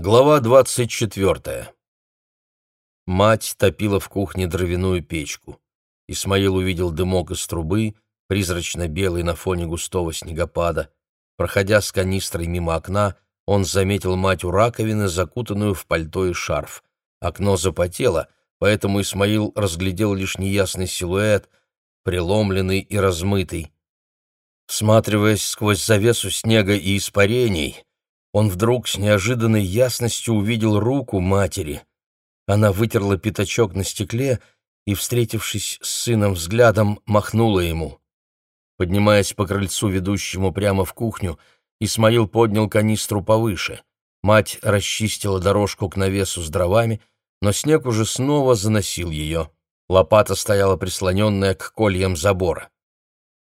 Глава двадцать четвертая. Мать топила в кухне дровяную печку. Исмаил увидел дымок из трубы, призрачно-белый на фоне густого снегопада. Проходя с канистрой мимо окна, он заметил мать у раковины, закутанную в пальто и шарф. Окно запотело, поэтому Исмаил разглядел лишь неясный силуэт, преломленный и размытый. Всматриваясь сквозь завесу снега и испарений, он вдруг с неожиданной ясностью увидел руку матери. Она вытерла пятачок на стекле и, встретившись с сыном взглядом, махнула ему. Поднимаясь по крыльцу, ведущему прямо в кухню, Исмаил поднял канистру повыше. Мать расчистила дорожку к навесу с дровами, но снег уже снова заносил ее. Лопата стояла прислоненная к кольям забора.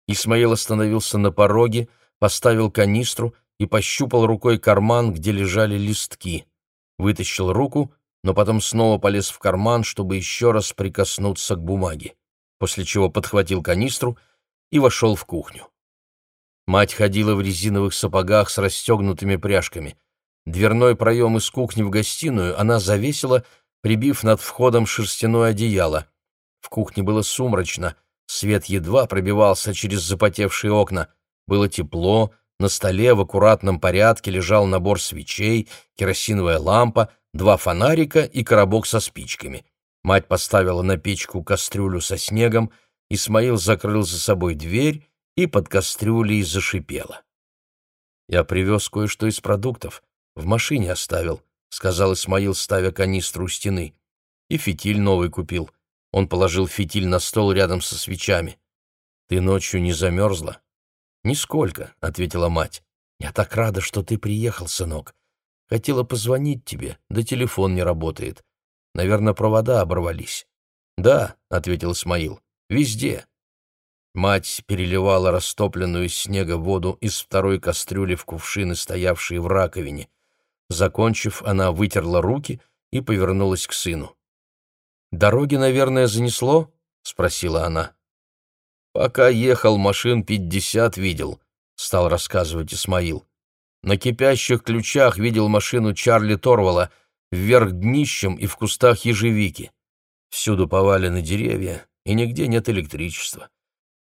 Исмаил остановился на пороге, поставил канистру и пощупал рукой карман, где лежали листки. Вытащил руку, но потом снова полез в карман, чтобы еще раз прикоснуться к бумаге, после чего подхватил канистру и вошел в кухню. Мать ходила в резиновых сапогах с расстегнутыми пряжками. Дверной проем из кухни в гостиную она завесила, прибив над входом шерстяное одеяло. В кухне было сумрачно, свет едва пробивался через запотевшие окна. Было тепло, на столе в аккуратном порядке лежал набор свечей, керосиновая лампа, два фонарика и коробок со спичками. Мать поставила на печку кастрюлю со снегом, Исмаил закрыл за собой дверь и под кастрюлей зашипело. «Я привез кое-что из продуктов. В машине оставил», — сказал Исмаил, ставя канистру у стены. «И фитиль новый купил». Он положил фитиль на стол рядом со свечами. «Ты ночью не замерзла?» «Нисколько», — ответила мать. «Я так рада, что ты приехал, сынок. Хотела позвонить тебе, да телефон не работает. Наверное, провода оборвались». «Да», — ответил Исмаил, — «везде». Мать переливала растопленную из снега воду из второй кастрюли в кувшины, стоявшие в раковине. Закончив, она вытерла руки и повернулась к сыну. «Дороги, наверное, занесло?» — спросила она. «Пока ехал, машин пятьдесят видел», — стал рассказывать Исмаил. «На кипящих ключах видел машину Чарли Торвала вверх днищем и в кустах ежевики. Всюду повалены деревья, и нигде нет электричества.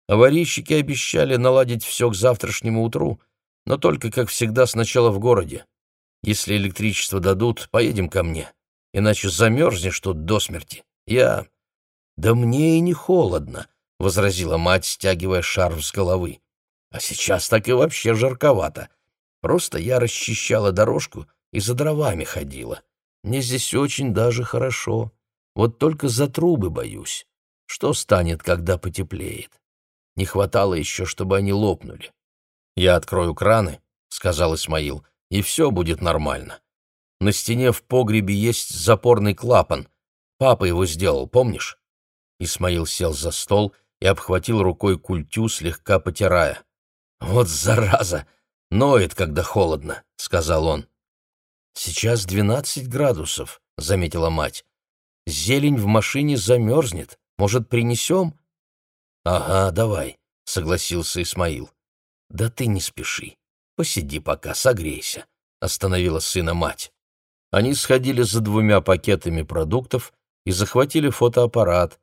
Аварийщики обещали наладить все к завтрашнему утру, но только, как всегда, сначала в городе. Если электричество дадут, поедем ко мне, иначе замерзнешь тут до смерти. Я... Да мне и не холодно, — возразила мать, стягивая шарф с головы. «А сейчас так и вообще жарковато. Просто я расчищала дорожку и за дровами ходила. Мне здесь очень даже хорошо. Вот только за трубы боюсь. Что станет, когда потеплеет? Не хватало еще, чтобы они лопнули. «Я открою краны», — сказал Исмаил, — «и все будет нормально. На стене в погребе есть запорный клапан. Папа его сделал, помнишь?» Исмаил сел за стол и обхватил рукой культю, слегка потирая. «Вот зараза! Ноет, когда холодно», — сказал он. «Сейчас двенадцать градусов», — заметила мать. «Зелень в машине замерзнет. Может, принесем?» «Ага, давай», — согласился Исмаил. «Да ты не спеши. Посиди пока, согрейся», — остановила сына мать. Они сходили за двумя пакетами продуктов и захватили фотоаппарат,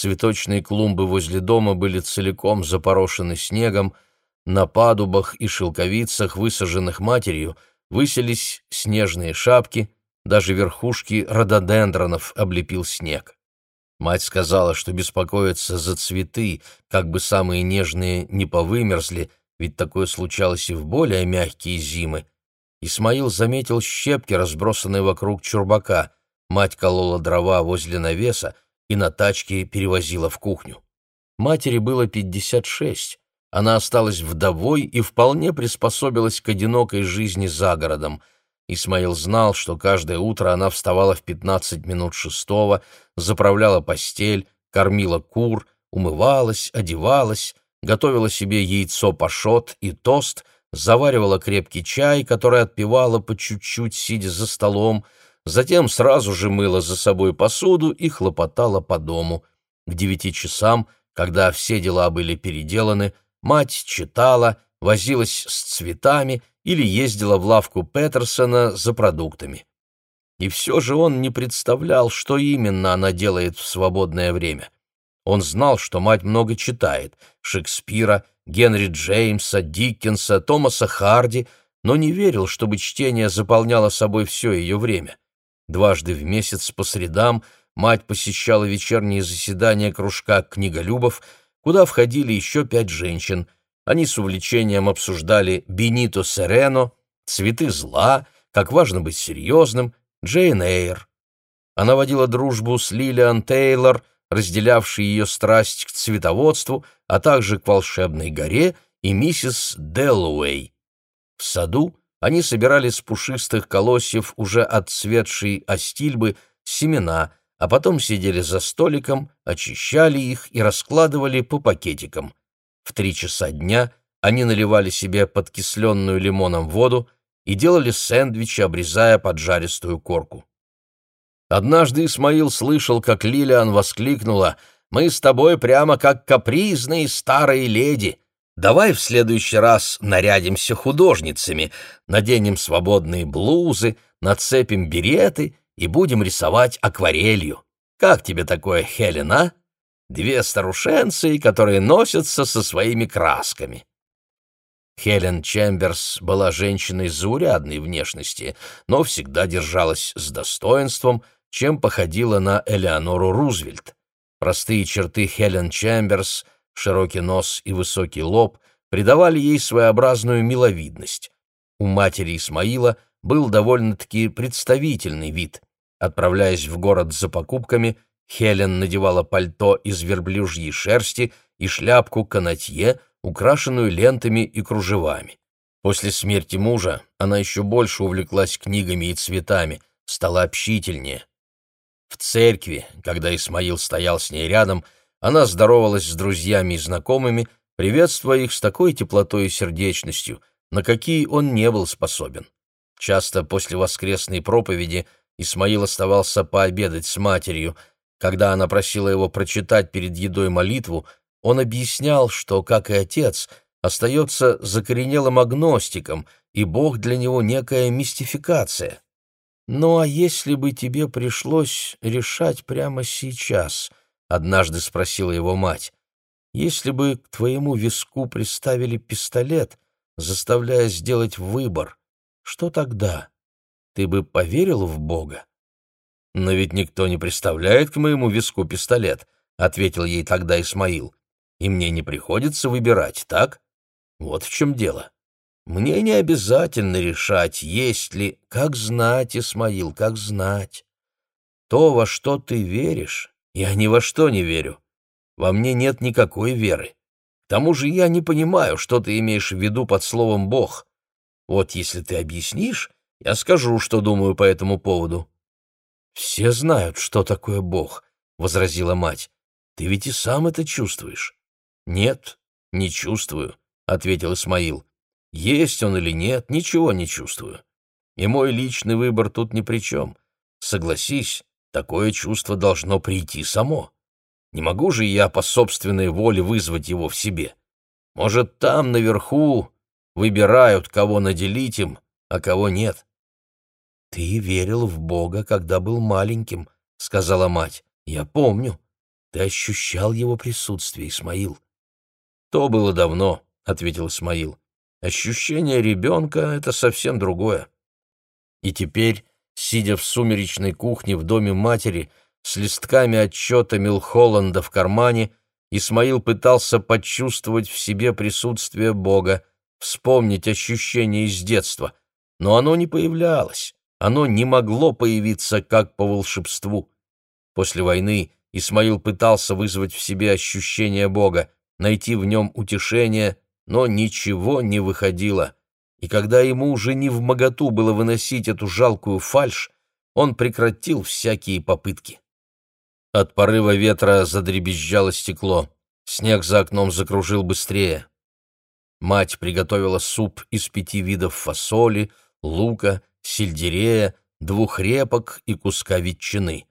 Цветочные клумбы возле дома были целиком запорошены снегом, на падубах и шелковицах, высаженных матерью, высились снежные шапки, даже верхушки рододендронов облепил снег. Мать сказала, что беспокоится за цветы, как бы самые нежные не повымерзли, ведь такое случалось и в более мягкие зимы. Исмаил заметил щепки, разбросанные вокруг чурбака. Мать колола дрова возле навеса, и на тачке перевозила в кухню. Матери было 56. Она осталась вдовой и вполне приспособилась к одинокой жизни за городом. Исмаил знал, что каждое утро она вставала в 15 минут шестого, заправляла постель, кормила кур, умывалась, одевалась, готовила себе яйцо пашот и тост, заваривала крепкий чай, который отпивала по чуть-чуть, сидя за столом, затем сразу же мыла за собой посуду и хлопотала по дому. К девяти часам, когда все дела были переделаны, мать читала, возилась с цветами или ездила в лавку Петерсона за продуктами. и все же он не представлял, что именно она делает в свободное время. Он знал, что мать много читает — Шекспира, Генри Джеймса, Диккенса, Томаса Харди, но не верил, чтобы чтение заполняло собой все ее время. Дважды в месяц по средам мать посещала вечерние заседания кружка книголюбов, куда входили еще пять женщин. Они с увлечением обсуждали Бенито Серено, цветы зла, как важно быть серьезным, Джейн Эйр. Она водила дружбу с Лилиан Тейлор, разделявшей ее страсть к цветоводству, а также к волшебной горе, и миссис Делуэй. В саду они собирали с пушистых колосьев уже отцветшие астильбы семена, а потом сидели за столиком, очищали их и раскладывали по пакетикам. В три часа дня они наливали себе подкисленную лимоном воду и делали сэндвичи, обрезая поджаристую корку. Однажды Исмаил слышал, как Лилиан воскликнула «Мы с тобой прямо как капризные старые леди. Давай в следующий раз нарядимся художницами, наденем свободные блузы, нацепим береты и будем рисовать акварелью. Как тебе такое, Хелена? Две старушенцы, которые носятся со своими красками. Хелен Чемберс была женщиной заурядной внешности, но всегда держалась с достоинством, чем походила на Элеонору Рузвельт. Простые черты Хелен Чемберс — широкий нос и высокий лоб придавали ей своеобразную миловидность. У матери Исмаила был довольно-таки представительный вид. Отправляясь в город за покупками, Хелен надевала пальто из верблюжьей шерсти и шляпку канатье, украшенную лентами и кружевами. После смерти мужа она еще больше увлеклась книгами и цветами, стала общительнее. В церкви, когда Исмаил стоял с ней рядом, она здоровалась с друзьями и знакомыми, приветствуя их с такой теплотой и сердечностью, на какие он не был способен. Часто после воскресной проповеди Исмаил оставался пообедать с матерью. Когда она просила его прочитать перед едой молитву, он объяснял, что, как и отец, остается закоренелым агностиком, и Бог для него некая мистификация. «Ну а если бы тебе пришлось решать прямо сейчас?» — однажды спросила его мать. «Если бы к твоему виску приставили пистолет, заставляя сделать выбор, что тогда? Ты бы поверил в Бога?» «Но ведь никто не приставляет к моему виску пистолет», — ответил ей тогда Исмаил. «И мне не приходится выбирать, так? Вот в чем дело. Мне не обязательно решать, есть ли... Как знать, Исмаил, как знать. То, во что ты веришь, я ни во что не верю. Во мне нет никакой веры. К тому же я не понимаю, что ты имеешь в виду под словом «Бог». Вот если ты объяснишь, я скажу, что думаю по этому поводу». «Все знают, что такое Бог», — возразила мать. «Ты ведь и сам это чувствуешь». «Нет, не чувствую», — ответил Исмаил. «Есть он или нет, ничего не чувствую. И мой личный выбор тут ни при чем. Согласись, Такое чувство должно прийти само. Не могу же я по собственной воле вызвать его в себе. Может, там, наверху, выбирают, кого наделить им, а кого нет. «Ты верил в Бога, когда был маленьким», — сказала мать. «Я помню. Ты ощущал его присутствие, Исмаил». «То было давно», — ответил Исмаил. «Ощущение ребенка — это совсем другое». И теперь Сидя в сумеречной кухне в доме матери, с листками отчета Милхолланда в кармане, Исмаил пытался почувствовать в себе присутствие Бога, вспомнить ощущение из детства, но оно не появлялось, оно не могло появиться как по волшебству. После войны Исмаил пытался вызвать в себе ощущение Бога, найти в нем утешение, но ничего не выходило и когда ему уже не в моготу было выносить эту жалкую фальшь, он прекратил всякие попытки. От порыва ветра задребезжало стекло, снег за окном закружил быстрее. Мать приготовила суп из пяти видов фасоли, лука, сельдерея, двух репок и куска ветчины.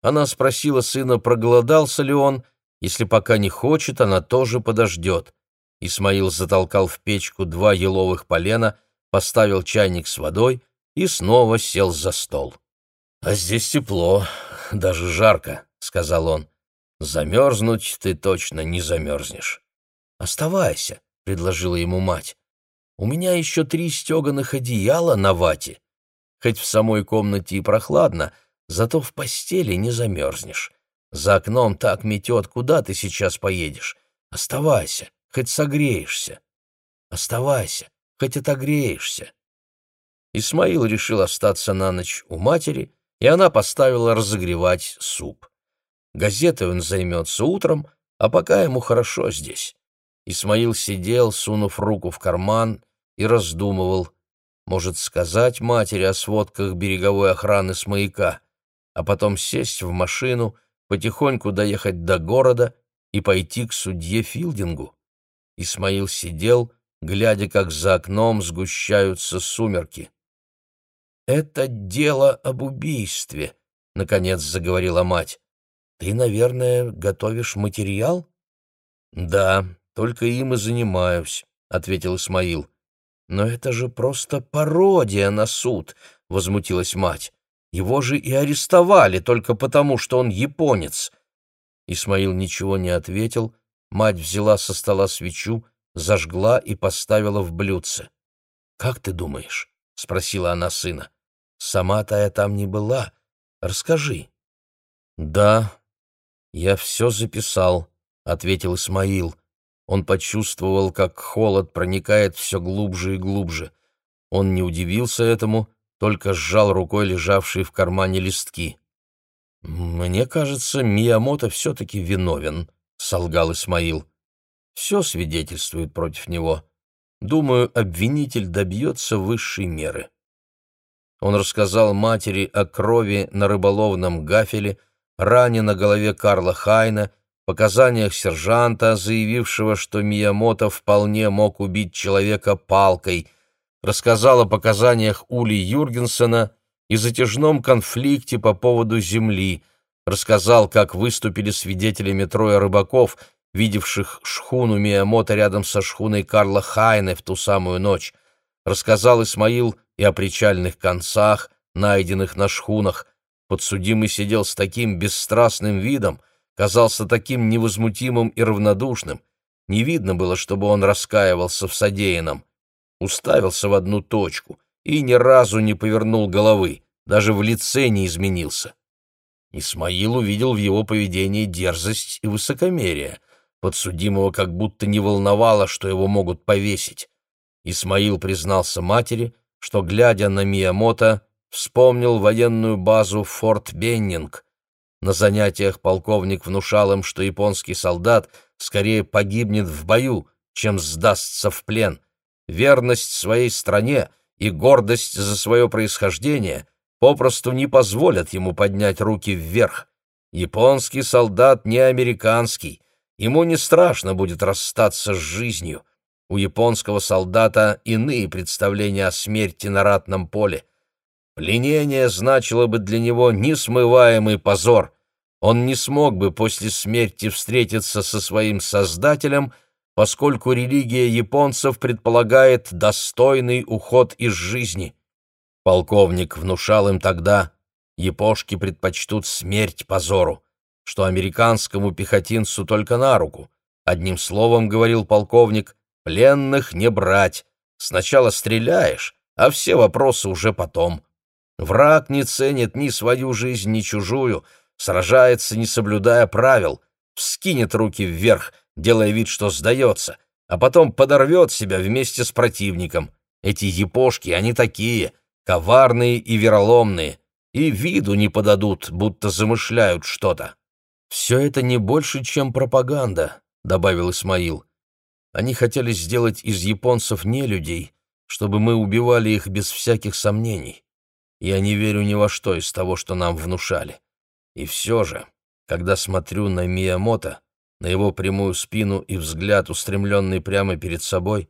Она спросила сына, проголодался ли он, если пока не хочет, она тоже подождет. Исмаил затолкал в печку два еловых полена, поставил чайник с водой и снова сел за стол. «А здесь тепло, даже жарко», — сказал он. «Замерзнуть ты точно не замерзнешь». «Оставайся», — предложила ему мать. «У меня еще три стеганых одеяла на вате. Хоть в самой комнате и прохладно, зато в постели не замерзнешь. За окном так метет, куда ты сейчас поедешь? Оставайся, хоть согреешься. Оставайся, хоть отогреешься». Исмаил решил остаться на ночь у матери, и она поставила разогревать суп. Газетой он займется утром, а пока ему хорошо здесь. Исмаил сидел, сунув руку в карман, и раздумывал, может сказать матери о сводках береговой охраны с маяка, а потом сесть в машину, потихоньку доехать до города и пойти к судье Филдингу. Исмаил сидел, глядя, как за окном сгущаются сумерки. «Это дело об убийстве», — наконец заговорила мать. «Ты, наверное, готовишь материал?» «Да, только им и занимаюсь», — ответил Исмаил. «Но это же просто пародия на суд», — возмутилась мать. «Его же и арестовали только потому, что он японец». Исмаил ничего не ответил, мать взяла со стола свечу, зажгла и поставила в блюдце. «Как ты думаешь?» — спросила она сына. Сама-то я там не была. Расскажи». «Да, я все записал», — ответил Исмаил. Он почувствовал, как холод проникает все глубже и глубже. Он не удивился этому, только сжал рукой лежавшие в кармане листки. «Мне кажется, Миямото все-таки виновен», — солгал Исмаил. «Все свидетельствует против него. Думаю, обвинитель добьется высшей меры». Он рассказал матери о крови на рыболовном гафеле, ране на голове Карла Хайна, показаниях сержанта, заявившего, что Миямото вполне мог убить человека палкой, рассказал о показаниях Ули Юргенсена и затяжном конфликте по поводу земли, рассказал, как выступили свидетелями трое рыбаков, видевших шхуну Миямото рядом со шхуной Карла Хайна в ту самую ночь, рассказал Исмаил и о причальных концах, найденных на шхунах. Подсудимый сидел с таким бесстрастным видом, казался таким невозмутимым и равнодушным. Не видно было, чтобы он раскаивался в содеянном. Уставился в одну точку и ни разу не повернул головы, даже в лице не изменился. Исмаил увидел в его поведении дерзость и высокомерие. Подсудимого как будто не волновало, что его могут повесить. Исмаил признался матери, что, глядя на Миямото, вспомнил военную базу Форт Беннинг. На занятиях полковник внушал им, что японский солдат скорее погибнет в бою, чем сдастся в плен. Верность своей стране и гордость за свое происхождение попросту не позволят ему поднять руки вверх. Японский солдат не американский, ему не страшно будет расстаться с жизнью. У японского солдата иные представления о смерти на ратном поле. Пленение значило бы для него несмываемый позор. Он не смог бы после смерти встретиться со своим создателем, поскольку религия японцев предполагает достойный уход из жизни. Полковник внушал им тогда, япошки предпочтут смерть позору, что американскому пехотинцу только на руку. Одним словом, говорил полковник, Пленных не брать. Сначала стреляешь, а все вопросы уже потом. Враг не ценит ни свою жизнь, ни чужую, сражается, не соблюдая правил, вскинет руки вверх, делая вид, что сдается, а потом подорвет себя вместе с противником. Эти епошки, они такие, коварные и вероломные, и виду не подадут, будто замышляют что-то. «Все это не больше, чем пропаганда», — добавил Исмаил. Они хотели сделать из японцев не людей, чтобы мы убивали их без всяких сомнений. Я не верю ни во что из того, что нам внушали. И все же, когда смотрю на Миямото, на его прямую спину и взгляд, устремленный прямо перед собой,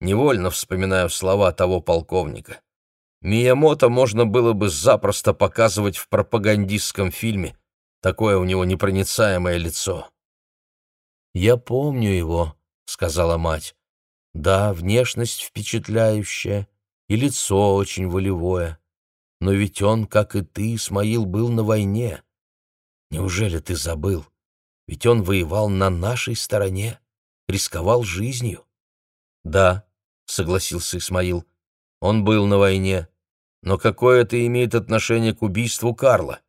невольно вспоминаю слова того полковника. Миямото можно было бы запросто показывать в пропагандистском фильме, такое у него непроницаемое лицо. Я помню его, — сказала мать. «Да, внешность впечатляющая, и лицо очень волевое. но ведь он, как и ты, Исмаил, был на войне. Неужели ты забыл? Ведь он воевал на нашей стороне, рисковал жизнью. Да, согласился Исмаил, он был на войне. Но какое это имеет отношение к убийству Карла?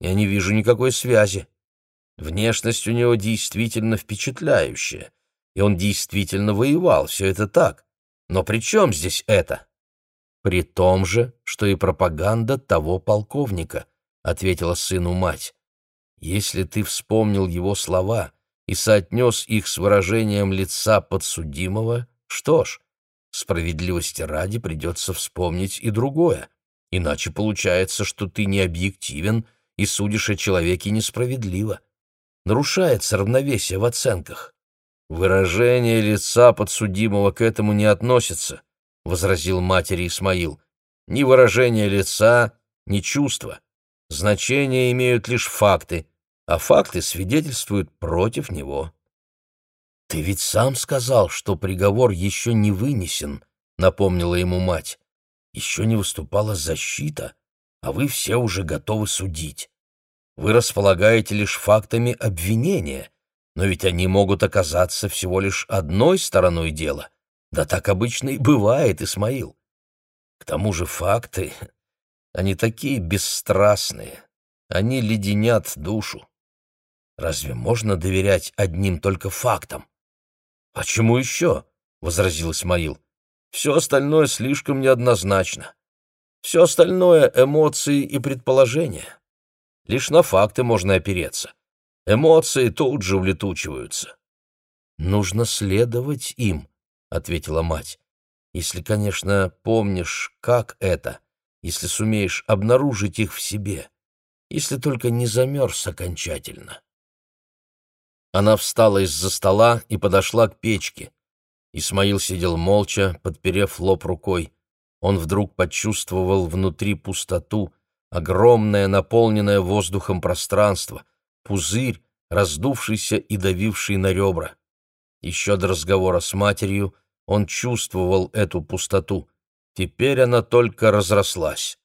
Я не вижу никакой связи. Внешность у него действительно впечатляющая, и он действительно воевал, все это так. Но при чем здесь это? При том же, что и пропаганда того полковника, ответила сыну мать. Если ты вспомнил его слова и соотнес их с выражением лица подсудимого, что ж, справедливости ради придется вспомнить и другое, иначе получается, что ты не объективен и судишь о человеке несправедливо. Нарушается равновесие в оценках. Выражение лица подсудимого к этому не относится, возразил матери Исмаил. Ни выражение лица, ни чувства. Значение имеют лишь факты, а факты свидетельствуют против него. «Ты ведь сам сказал, что приговор еще не вынесен», — напомнила ему мать. «Еще не выступала защита, а вы все уже готовы судить. Вы располагаете лишь фактами обвинения, но ведь они могут оказаться всего лишь одной стороной дела. Да так обычно и бывает, Исмаил. К тому же факты, они такие бесстрастные, они леденят душу. Разве можно доверять одним только фактам? «А чему еще?» — возразил Исмаил. «Все остальное слишком неоднозначно. Все остальное — эмоции и предположения. Лишь на факты можно опереться. Эмоции тут же улетучиваются». «Нужно следовать им», — ответила мать. «Если, конечно, помнишь, как это, если сумеешь обнаружить их в себе, если только не замерз окончательно». Она встала из-за стола и подошла к печке. Исмаил сидел молча, подперев лоб рукой. Он вдруг почувствовал внутри пустоту, огромное, наполненное воздухом пространство, пузырь, раздувшийся и давивший на ребра. Еще до разговора с матерью он чувствовал эту пустоту. Теперь она только разрослась.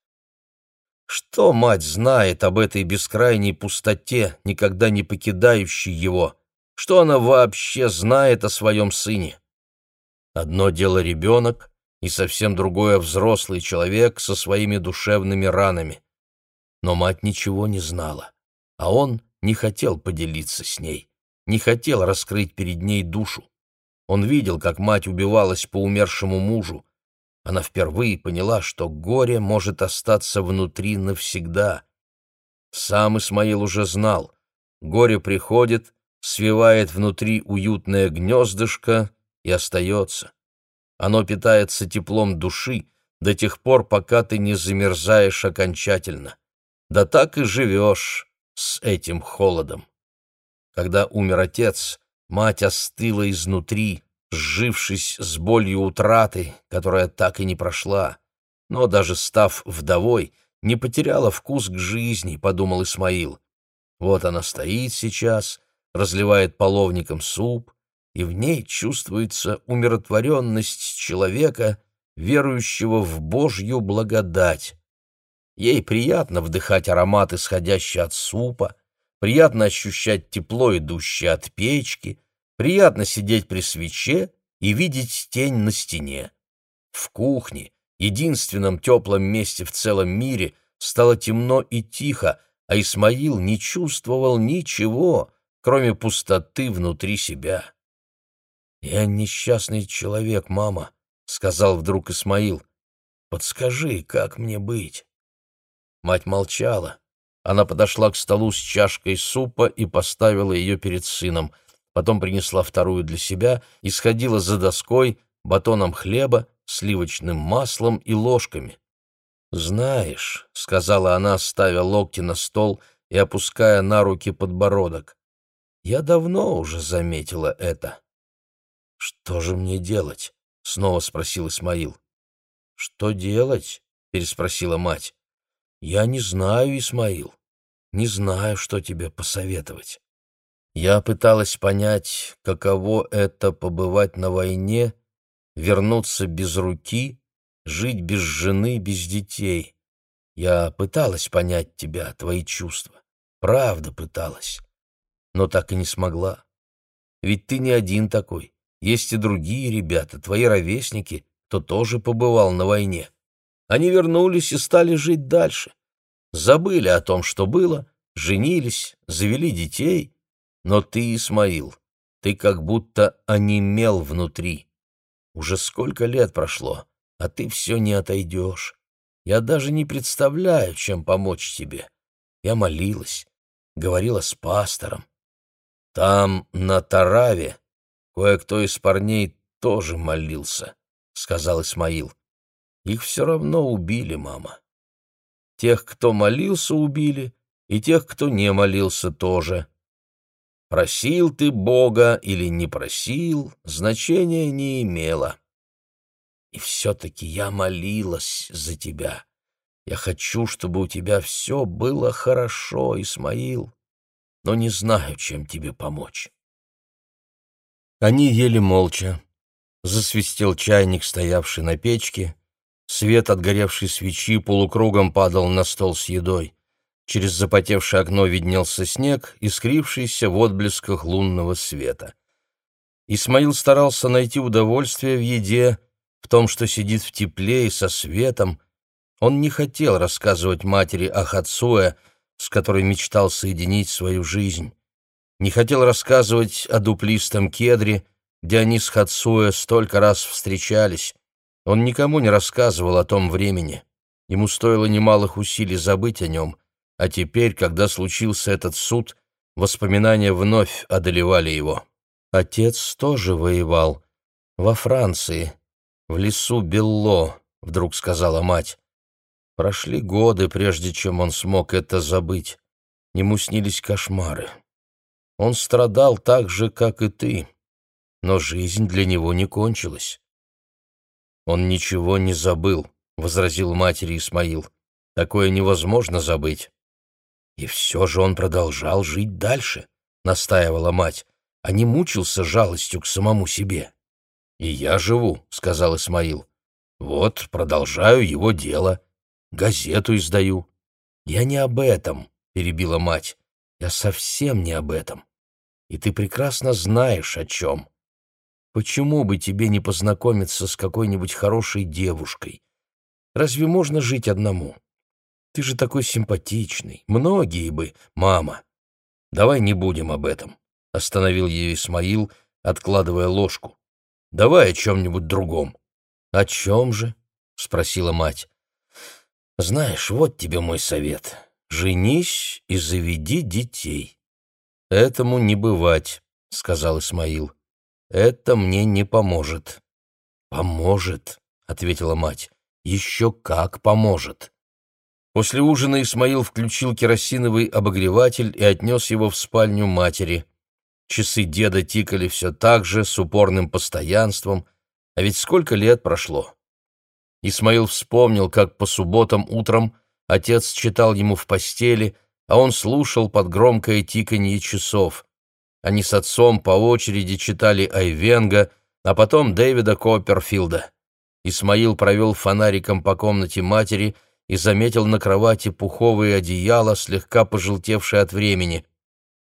Что мать знает об этой бескрайней пустоте, никогда не покидающей его? Что она вообще знает о своем сыне? Одно дело ребенок, и совсем другое взрослый человек со своими душевными ранами. Но мать ничего не знала, а он не хотел поделиться с ней, не хотел раскрыть перед ней душу. Он видел, как мать убивалась по умершему мужу, она впервые поняла, что горе может остаться внутри навсегда. Сам Исмаил уже знал. Горе приходит, свивает внутри уютное гнездышко и остается. Оно питается теплом души до тех пор, пока ты не замерзаешь окончательно. Да так и живешь с этим холодом. Когда умер отец, мать остыла изнутри, сжившись с болью утраты, которая так и не прошла. Но даже став вдовой, не потеряла вкус к жизни, подумал Исмаил. Вот она стоит сейчас, разливает половником суп, и в ней чувствуется умиротворенность человека, верующего в Божью благодать. Ей приятно вдыхать аромат, исходящий от супа, приятно ощущать тепло, идущее от печки, Приятно сидеть при свече и видеть тень на стене. В кухне, единственном теплом месте в целом мире, стало темно и тихо, а Исмаил не чувствовал ничего, кроме пустоты внутри себя. «Я несчастный человек, мама», — сказал вдруг Исмаил. «Подскажи, как мне быть?» Мать молчала. Она подошла к столу с чашкой супа и поставила ее перед сыном — потом принесла вторую для себя и сходила за доской, батоном хлеба, сливочным маслом и ложками. «Знаешь», — сказала она, ставя локти на стол и опуская на руки подбородок, — «я давно уже заметила это». «Что же мне делать?» — снова спросил Исмаил. «Что делать?» — переспросила мать. «Я не знаю, Исмаил. Не знаю, что тебе посоветовать. Я пыталась понять, каково это побывать на войне, вернуться без руки, жить без жены, без детей. Я пыталась понять тебя, твои чувства. Правда пыталась. Но так и не смогла. Ведь ты не один такой. Есть и другие ребята, твои ровесники, кто тоже побывал на войне. Они вернулись и стали жить дальше. Забыли о том, что было, женились, завели детей. Но ты, Исмаил, ты как будто онемел внутри. Уже сколько лет прошло, а ты все не отойдешь. Я даже не представляю, чем помочь тебе. Я молилась, говорила с пастором. Там, на Тараве, кое-кто из парней тоже молился, — сказал Исмаил. Их все равно убили, мама. Тех, кто молился, убили, и тех, кто не молился, тоже. Просил ты Бога или не просил, значения не имело. И все-таки я молилась за тебя. Я хочу, чтобы у тебя все было хорошо, Исмаил, но не знаю, чем тебе помочь. Они ели молча. Засвистел чайник, стоявший на печке. Свет от горевшей свечи полукругом падал на стол с едой. Через запотевшее окно виднелся снег, искрившийся в отблесках лунного света. Исмаил старался найти удовольствие в еде, в том, что сидит в тепле и со светом. Он не хотел рассказывать матери о Хацуэ, с которой мечтал соединить свою жизнь. Не хотел рассказывать о дуплистом кедре, где они с Хацуэ столько раз встречались. Он никому не рассказывал о том времени. Ему стоило немалых усилий забыть о нем, а теперь, когда случился этот суд, воспоминания вновь одолевали его. Отец тоже воевал. Во Франции, в лесу Белло, вдруг сказала мать. Прошли годы, прежде чем он смог это забыть. Ему снились кошмары. Он страдал так же, как и ты, но жизнь для него не кончилась. Он ничего не забыл, возразил матери Исмаил. Такое невозможно забыть. И все же он продолжал жить дальше, настаивала мать, а не мучился жалостью к самому себе. «И я живу», — сказал Исмаил. «Вот, продолжаю его дело. Газету издаю». «Я не об этом», — перебила мать. «Я совсем не об этом. И ты прекрасно знаешь, о чем. Почему бы тебе не познакомиться с какой-нибудь хорошей девушкой? Разве можно жить одному? Ты же такой симпатичный. Многие бы, мама. Давай не будем об этом», — остановил ее Исмаил, откладывая ложку. Давай о чем-нибудь другом». «О чем же?» — спросила мать. «Знаешь, вот тебе мой совет. Женись и заведи детей». «Этому не бывать», — сказал Исмаил. «Это мне не поможет». «Поможет», — ответила мать. «Еще как поможет». После ужина Исмаил включил керосиновый обогреватель и отнес его в спальню матери. Часы деда тикали все так же, с упорным постоянством. А ведь сколько лет прошло? Исмаил вспомнил, как по субботам утром отец читал ему в постели, а он слушал под громкое тиканье часов. Они с отцом по очереди читали Айвенга, а потом Дэвида Копперфилда. Исмаил провел фонариком по комнате матери и заметил на кровати пуховые одеяла, слегка пожелтевшие от времени.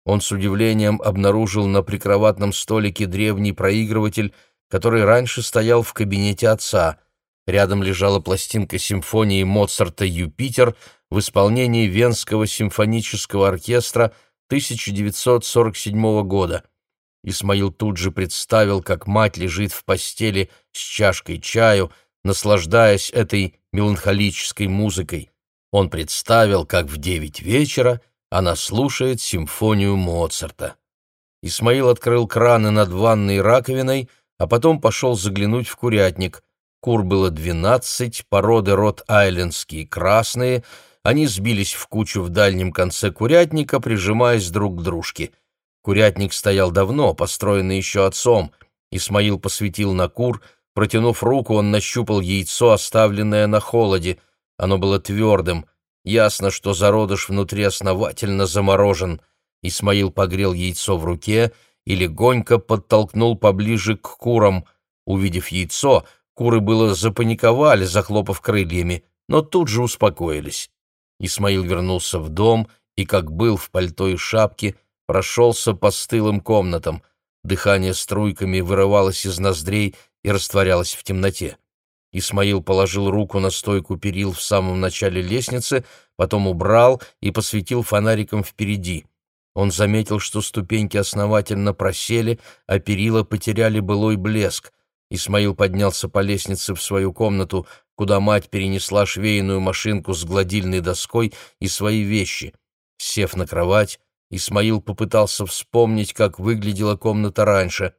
Он с удивлением обнаружил на прикроватном столике древний проигрыватель, который раньше стоял в кабинете отца. Рядом лежала пластинка симфонии Моцарта «Юпитер» в исполнении Венского симфонического оркестра 1947 года. Исмаил тут же представил, как мать лежит в постели с чашкой чаю, наслаждаясь этой меланхолической музыкой. Он представил, как в девять вечера она слушает симфонию Моцарта. Исмаил открыл краны над ванной раковиной, а потом пошел заглянуть в курятник. Кур было двенадцать, породы рот-айлендские красные, они сбились в кучу в дальнем конце курятника, прижимаясь друг к дружке. Курятник стоял давно, построенный еще отцом. Исмаил посветил на кур, протянув руку, он нащупал яйцо, оставленное на холоде. Оно было твердым — Ясно, что зародыш внутри основательно заморожен. Исмаил погрел яйцо в руке и легонько подтолкнул поближе к курам. Увидев яйцо, куры было запаниковали, захлопав крыльями, но тут же успокоились. Исмаил вернулся в дом и, как был в пальто и шапке, прошелся по стылым комнатам. Дыхание струйками вырывалось из ноздрей и растворялось в темноте. Исмаил положил руку на стойку перил в самом начале лестницы, потом убрал и посветил фонариком впереди. Он заметил, что ступеньки основательно просели, а перила потеряли былой блеск. Исмаил поднялся по лестнице в свою комнату, куда мать перенесла швейную машинку с гладильной доской и свои вещи. Сев на кровать, Исмаил попытался вспомнить, как выглядела комната раньше.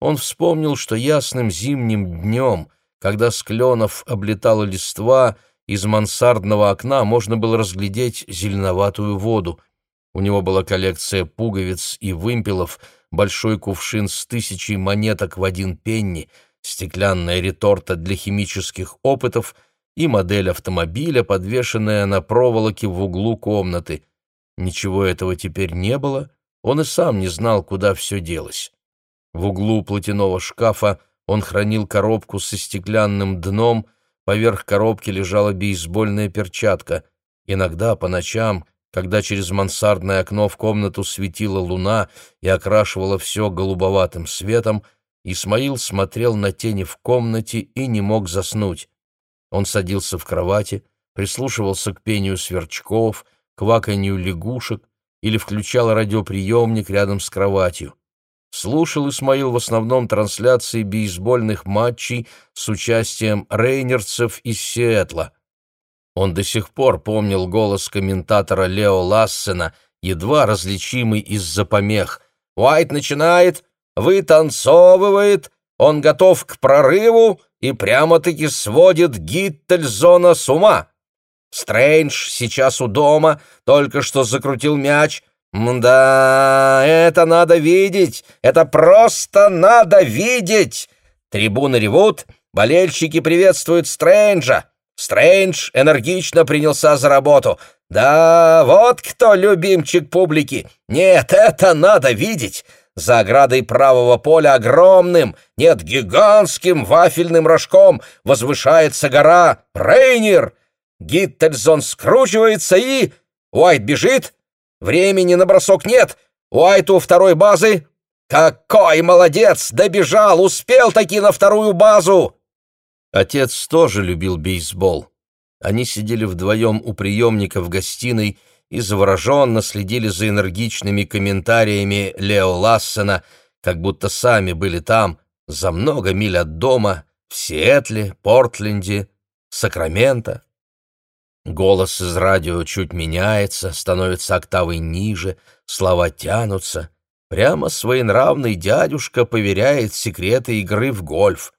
Он вспомнил, что ясным зимним днем, когда с кленов облетала листва, из мансардного окна можно было разглядеть зеленоватую воду. У него была коллекция пуговиц и вымпелов, большой кувшин с тысячей монеток в один пенни, стеклянная реторта для химических опытов и модель автомобиля, подвешенная на проволоке в углу комнаты. Ничего этого теперь не было, он и сам не знал, куда все делось. В углу платяного шкафа он хранил коробку со стеклянным дном, поверх коробки лежала бейсбольная перчатка. Иногда по ночам, когда через мансардное окно в комнату светила луна и окрашивала все голубоватым светом, Исмаил смотрел на тени в комнате и не мог заснуть. Он садился в кровати, прислушивался к пению сверчков — кваканью лягушек или включал радиоприемник рядом с кроватью. Слушал Исмаил в основном трансляции бейсбольных матчей с участием рейнерцев из Сиэтла. Он до сих пор помнил голос комментатора Лео Лассена, едва различимый из-за помех. «Уайт начинает, вытанцовывает, он готов к прорыву и прямо-таки сводит Гиттельзона с ума. Стрэндж сейчас у дома, только что закрутил мяч. Да, это надо видеть, это просто надо видеть. Трибуны ревут, болельщики приветствуют Стрэнджа. Стрэндж энергично принялся за работу. Да, вот кто любимчик публики. Нет, это надо видеть. За оградой правого поля огромным, нет, гигантским вафельным рожком возвышается гора Рейнер — Гиттельсон скручивается и... Уайт бежит. Времени на бросок нет. Уайт у второй базы. Какой молодец! Добежал, успел таки на вторую базу. Отец тоже любил бейсбол. Они сидели вдвоем у приемника в гостиной и завороженно следили за энергичными комментариями Лео Лассена, как будто сами были там, за много миль от дома, в Сиэтле, Портленде, Сакраменто. Голос из радио чуть меняется, становится октавой ниже, слова тянутся. Прямо своенравный дядюшка поверяет секреты игры в гольф.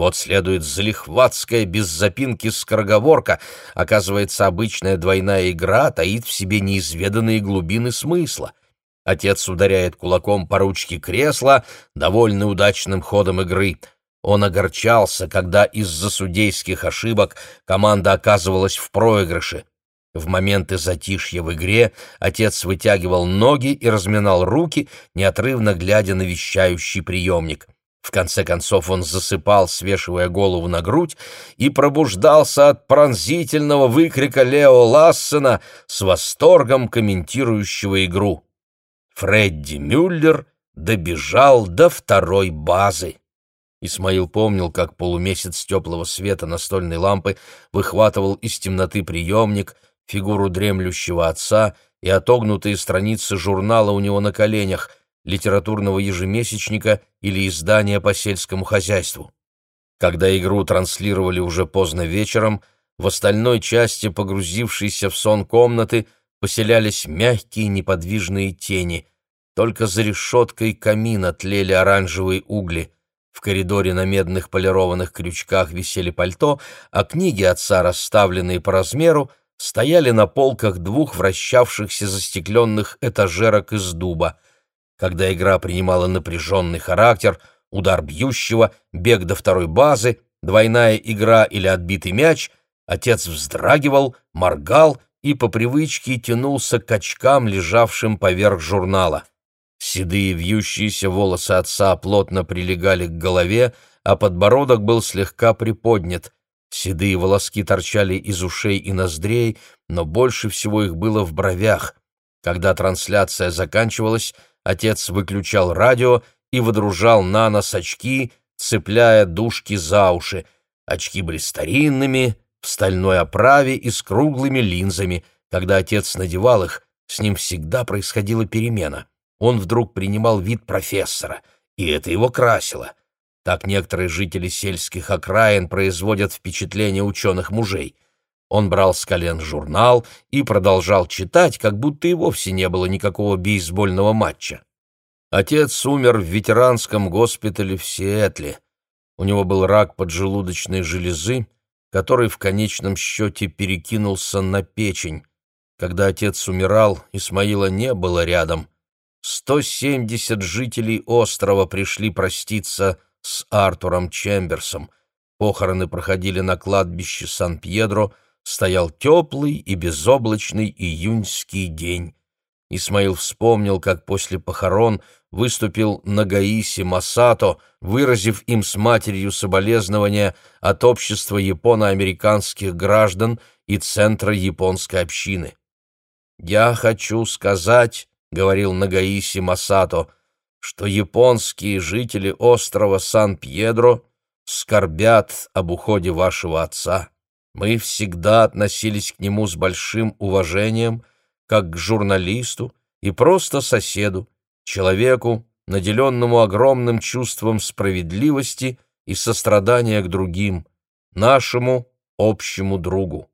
Вот следует залихватская без запинки скороговорка. Оказывается, обычная двойная игра таит в себе неизведанные глубины смысла. Отец ударяет кулаком по ручке кресла, довольный удачным ходом игры — он огорчался, когда из-за судейских ошибок команда оказывалась в проигрыше. В моменты затишья в игре отец вытягивал ноги и разминал руки, неотрывно глядя на вещающий приемник. В конце концов он засыпал, свешивая голову на грудь, и пробуждался от пронзительного выкрика Лео Лассена с восторгом комментирующего игру. Фредди Мюллер добежал до второй базы. Исмаил помнил, как полумесяц теплого света настольной лампы выхватывал из темноты приемник, фигуру дремлющего отца и отогнутые страницы журнала у него на коленях, литературного ежемесячника или издания по сельскому хозяйству. Когда игру транслировали уже поздно вечером, в остальной части, погрузившейся в сон комнаты, поселялись мягкие неподвижные тени. Только за решеткой камина тлели оранжевые угли — в коридоре на медных полированных крючках висели пальто, а книги отца, расставленные по размеру, стояли на полках двух вращавшихся застекленных этажерок из дуба. Когда игра принимала напряженный характер, удар бьющего, бег до второй базы, двойная игра или отбитый мяч, отец вздрагивал, моргал и по привычке тянулся к очкам, лежавшим поверх журнала. Седые вьющиеся волосы отца плотно прилегали к голове, а подбородок был слегка приподнят. Седые волоски торчали из ушей и ноздрей, но больше всего их было в бровях. Когда трансляция заканчивалась, отец выключал радио и выдружал на нос очки, цепляя дужки за уши. Очки были старинными, в стальной оправе и с круглыми линзами. Когда отец надевал их, с ним всегда происходила перемена. Он вдруг принимал вид профессора, и это его красило. Так некоторые жители сельских окраин производят впечатление ученых мужей. Он брал с колен журнал и продолжал читать, как будто и вовсе не было никакого бейсбольного матча. Отец умер в ветеранском госпитале в Сиэтле. У него был рак поджелудочной железы, который в конечном счете перекинулся на печень. Когда отец умирал, Исмаила не было рядом. 170 жителей острова пришли проститься с Артуром Чемберсом. Похороны проходили на кладбище Сан-Пьедро, стоял теплый и безоблачный июньский день. Исмаил вспомнил, как после похорон выступил Нагаиси Масато, выразив им с матерью соболезнования от общества японо-американских граждан и Центра японской общины. «Я хочу сказать», — говорил Нагаиси Масато, — что японские жители острова Сан-Пьедро скорбят об уходе вашего отца. Мы всегда относились к нему с большим уважением, как к журналисту и просто соседу, человеку, наделенному огромным чувством справедливости и сострадания к другим, нашему общему другу.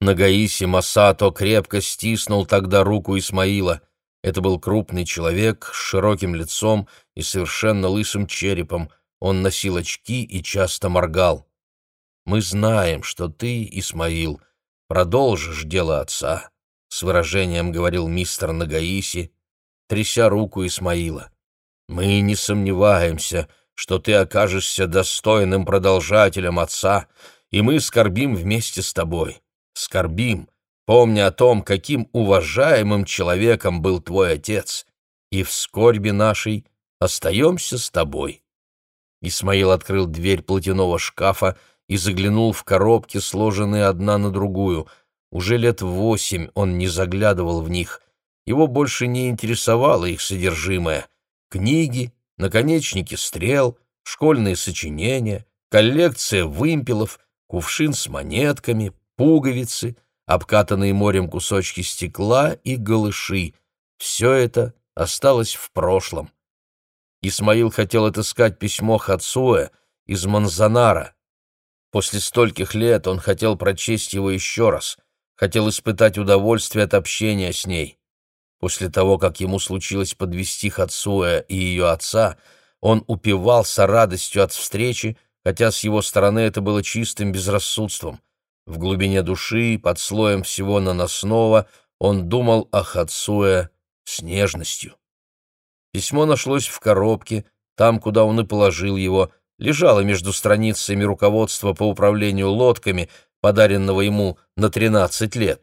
Нагаиси Масато крепко стиснул тогда руку Исмаила. Это был крупный человек с широким лицом и совершенно лысым черепом. Он носил очки и часто моргал. «Мы знаем, что ты, Исмаил, продолжишь дело отца», — с выражением говорил мистер Нагаиси, тряся руку Исмаила. «Мы не сомневаемся, что ты окажешься достойным продолжателем отца, и мы скорбим вместе с тобой. Скорбим, помня о том, каким уважаемым человеком был твой отец, и в скорби нашей остаемся с тобой». Исмаил открыл дверь платяного шкафа и заглянул в коробки, сложенные одна на другую. Уже лет восемь он не заглядывал в них. Его больше не интересовало их содержимое. Книги, наконечники стрел, школьные сочинения, коллекция вымпелов, кувшин с монетками, пуговицы — обкатанные морем кусочки стекла и голыши. Все это осталось в прошлом. Исмаил хотел отыскать письмо Хацуэ из Манзанара. После стольких лет он хотел прочесть его еще раз, хотел испытать удовольствие от общения с ней. После того, как ему случилось подвести Хацуэ и ее отца, он упивался радостью от встречи, хотя с его стороны это было чистым безрассудством. В глубине души, под слоем всего наносного, он думал о Хацуэ с нежностью. Письмо нашлось в коробке, там, куда он и положил его, лежало между страницами руководства по управлению лодками, подаренного ему на 13 лет.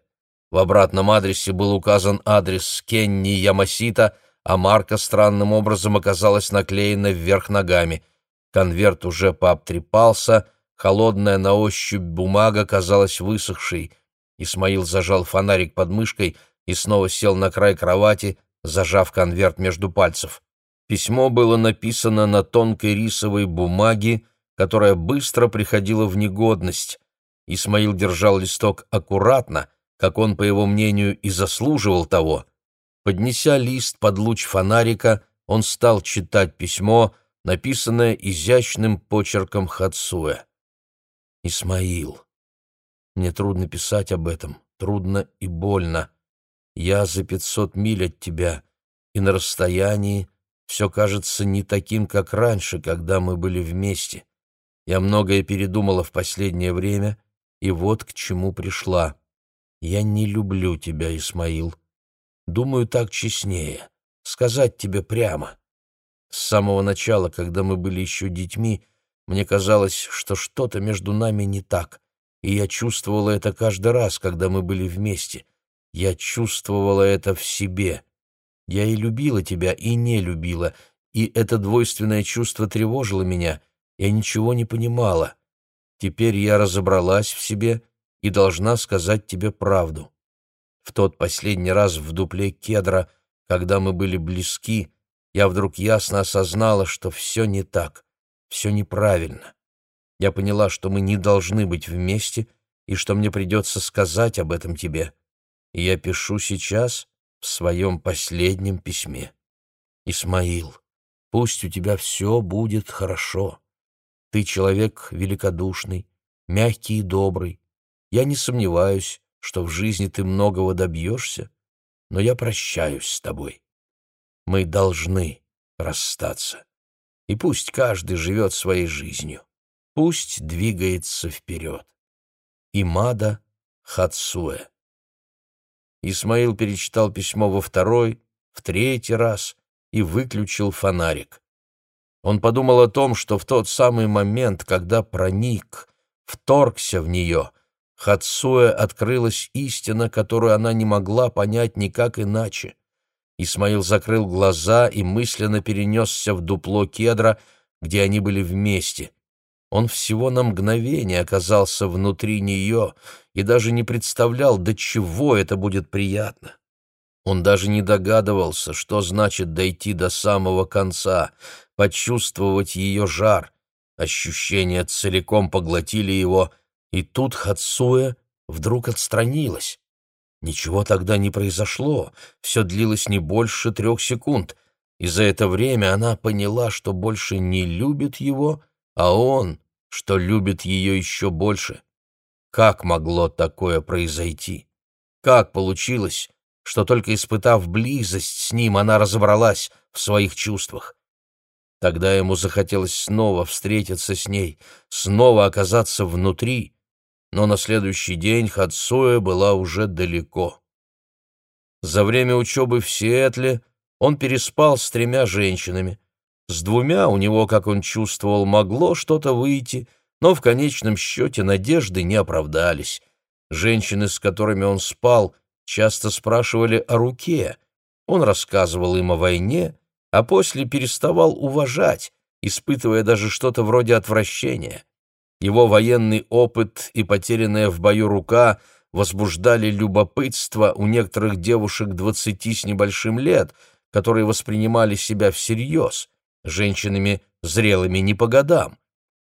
В обратном адресе был указан адрес Кенни Ямасита, а марка странным образом оказалась наклеена вверх ногами. Конверт уже пообтрепался, Холодная на ощупь бумага казалась высохшей. Исмаил зажал фонарик под мышкой и снова сел на край кровати, зажав конверт между пальцев. Письмо было написано на тонкой рисовой бумаге, которая быстро приходила в негодность. Исмаил держал листок аккуратно, как он, по его мнению, и заслуживал того. Поднеся лист под луч фонарика, он стал читать письмо, написанное изящным почерком Хацуэ. Исмаил. Мне трудно писать об этом, трудно и больно. Я за пятьсот миль от тебя, и на расстоянии все кажется не таким, как раньше, когда мы были вместе. Я многое передумала в последнее время, и вот к чему пришла. Я не люблю тебя, Исмаил. Думаю, так честнее. Сказать тебе прямо. С самого начала, когда мы были еще детьми, мне казалось, что что-то между нами не так, и я чувствовала это каждый раз, когда мы были вместе. Я чувствовала это в себе. Я и любила тебя, и не любила, и это двойственное чувство тревожило меня. Я ничего не понимала. Теперь я разобралась в себе и должна сказать тебе правду. В тот последний раз в дупле кедра, когда мы были близки, я вдруг ясно осознала, что все не так, все неправильно. Я поняла, что мы не должны быть вместе и что мне придется сказать об этом тебе. И я пишу сейчас в своем последнем письме. Исмаил, пусть у тебя все будет хорошо. Ты человек великодушный, мягкий и добрый. Я не сомневаюсь, что в жизни ты многого добьешься, но я прощаюсь с тобой. Мы должны расстаться. И пусть каждый живет своей жизнью. Пусть двигается вперед. Имада Хацуэ. Исмаил перечитал письмо во второй, в третий раз и выключил фонарик. Он подумал о том, что в тот самый момент, когда проник, вторгся в нее, Хацуэ открылась истина, которую она не могла понять никак иначе. Исмаил закрыл глаза и мысленно перенесся в дупло кедра, где они были вместе. Он всего на мгновение оказался внутри нее и даже не представлял, до чего это будет приятно. Он даже не догадывался, что значит дойти до самого конца, почувствовать ее жар. Ощущения целиком поглотили его, и тут Хацуэ вдруг отстранилась. Ничего тогда не произошло, все длилось не больше трех секунд, и за это время она поняла, что больше не любит его, а он, что любит ее еще больше. Как могло такое произойти? Как получилось, что только испытав близость с ним, она разобралась в своих чувствах. Тогда ему захотелось снова встретиться с ней, снова оказаться внутри, но на следующий день Хацуэ была уже далеко. За время учебы в Сиэтле он переспал с тремя женщинами. С двумя у него, как он чувствовал, могло что-то выйти, но в конечном счете надежды не оправдались. Женщины, с которыми он спал, часто спрашивали о руке. Он рассказывал им о войне, а после переставал уважать, испытывая даже что-то вроде отвращения. Его военный опыт и потерянная в бою рука возбуждали любопытство у некоторых девушек двадцати с небольшим лет, которые воспринимали себя всерьез, женщинами зрелыми не по годам.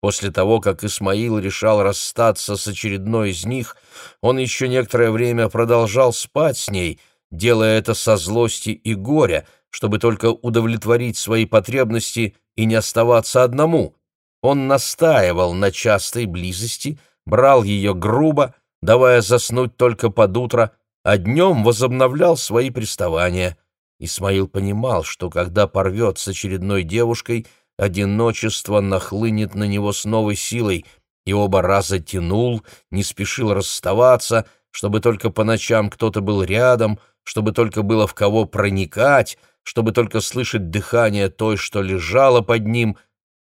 После того, как Исмаил решал расстаться с очередной из них, он еще некоторое время продолжал спать с ней, делая это со злости и горя, чтобы только удовлетворить свои потребности и не оставаться одному. Он настаивал на частой близости, брал ее грубо, давая заснуть только под утро, а днем возобновлял свои приставания. Исмаил понимал, что когда порвет с очередной девушкой — Одиночество нахлынет на него с новой силой, и оба раза тянул, не спешил расставаться, чтобы только по ночам кто-то был рядом, чтобы только было в кого проникать, чтобы только слышать дыхание той, что лежала под ним,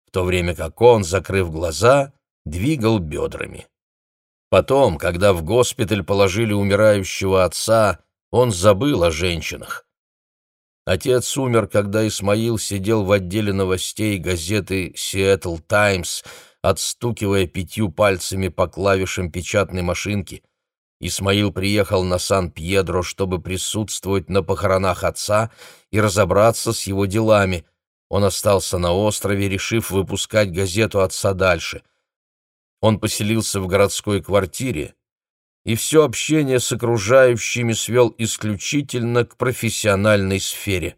в то время как он, закрыв глаза, двигал бедрами. Потом, когда в госпиталь положили умирающего отца, он забыл о женщинах. Отец умер, когда Исмаил сидел в отделе новостей газеты «Сиэтл Таймс», отстукивая пятью пальцами по клавишам печатной машинки. Исмаил приехал на Сан-Пьедро, чтобы присутствовать на похоронах отца и разобраться с его делами. Он остался на острове, решив выпускать газету отца дальше. Он поселился в городской квартире, и все общение с окружающими свел исключительно к профессиональной сфере.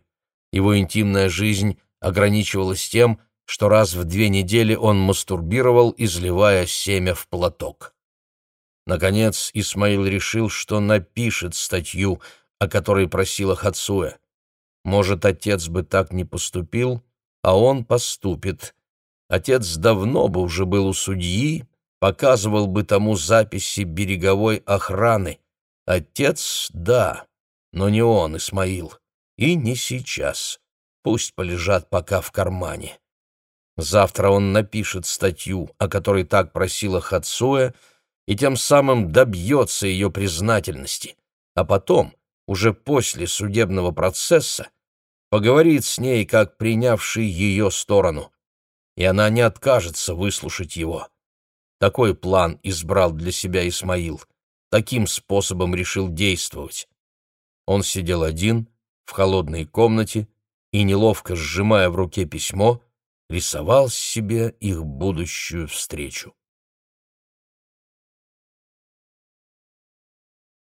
Его интимная жизнь ограничивалась тем, что раз в две недели он мастурбировал, изливая семя в платок. Наконец Исмаил решил, что напишет статью, о которой просила Хацуэ. Может, отец бы так не поступил, а он поступит. Отец давно бы уже был у судьи, показывал бы тому записи береговой охраны. Отец — да, но не он, Исмаил. И не сейчас. Пусть полежат пока в кармане. Завтра он напишет статью, о которой так просила Хацуэ, и тем самым добьется ее признательности. А потом, уже после судебного процесса, поговорит с ней, как принявший ее сторону. И она не откажется выслушать его. Такой план избрал для себя Исмаил. Таким способом решил действовать. Он сидел один, в холодной комнате, и, неловко сжимая в руке письмо, рисовал себе их будущую встречу.